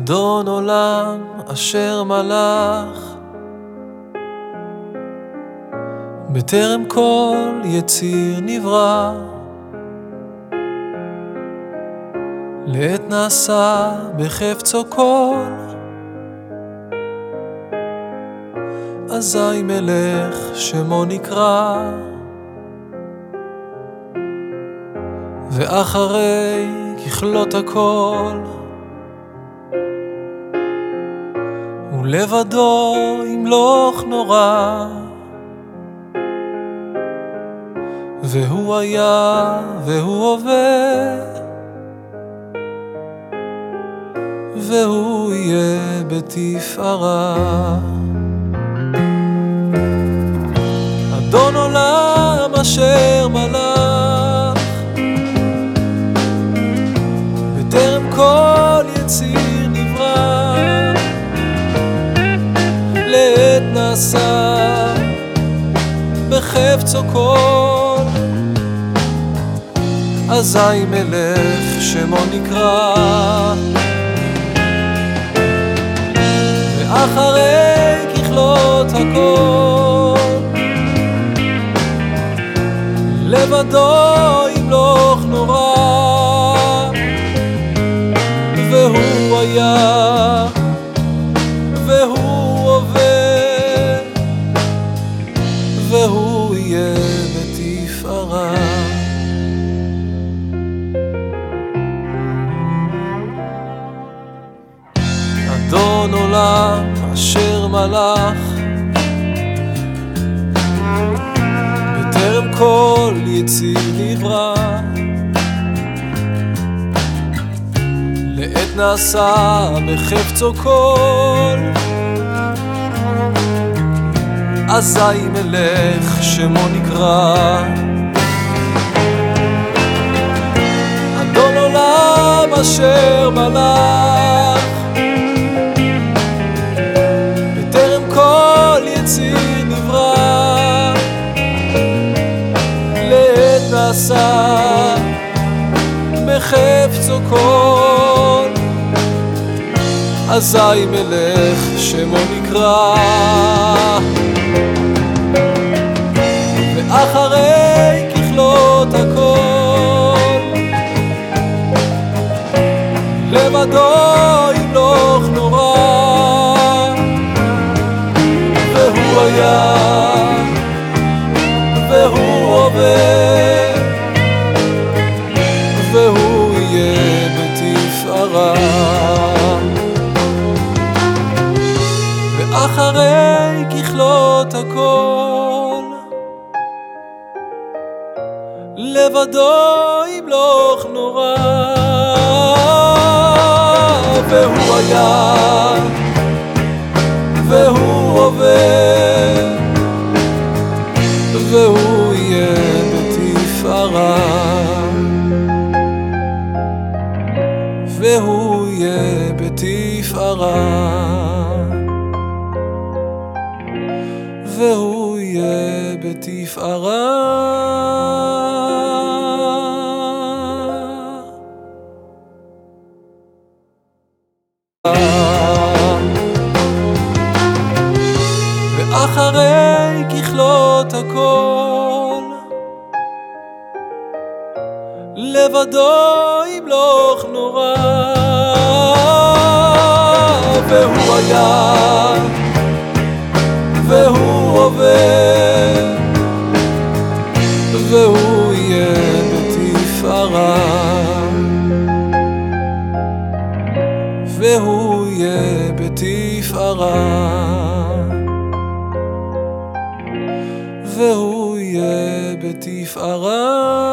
אדון עולם אשר מלך. בטרם כל יציר נברא. לעת נעשה בחפצו כל. אזי מלך שמו נקרא. ואחרי ככלות הכל ולבדו ימלוך נורא. והוא היה והוא הווה והוא יהיה בתפארה. אדון עולם אשר מלך לעת נעשה בחפצו כל אזי מלך שמו נקרא. ואחרי ככלות הכל לבדו ימלוך נורא. והוא היה בתפארה אדון עולם אשר מלך בטרם כל יציר נברא. לעת נעשה בחפצו כל אזי מלך שמו נקרא אשר מלך בטרם כל יציר נברא לעת נעשה בחפצו כל אזי מלך שמו נקרא. ואחרי היה והוא הווה והוא יהיה בתפארה. ואחרי ככלות הכל לבדו ימלוך נורא. והוא היה והוא והוא יהיה בתפארה. והוא יהיה בתפארה. ואחרי ככלות הכל לבדו ימלוך נורא. והוא היה והוא הווה והוא יהיה בתפארה. והוא יהיה בתפארה. והוא יהיה בתפארה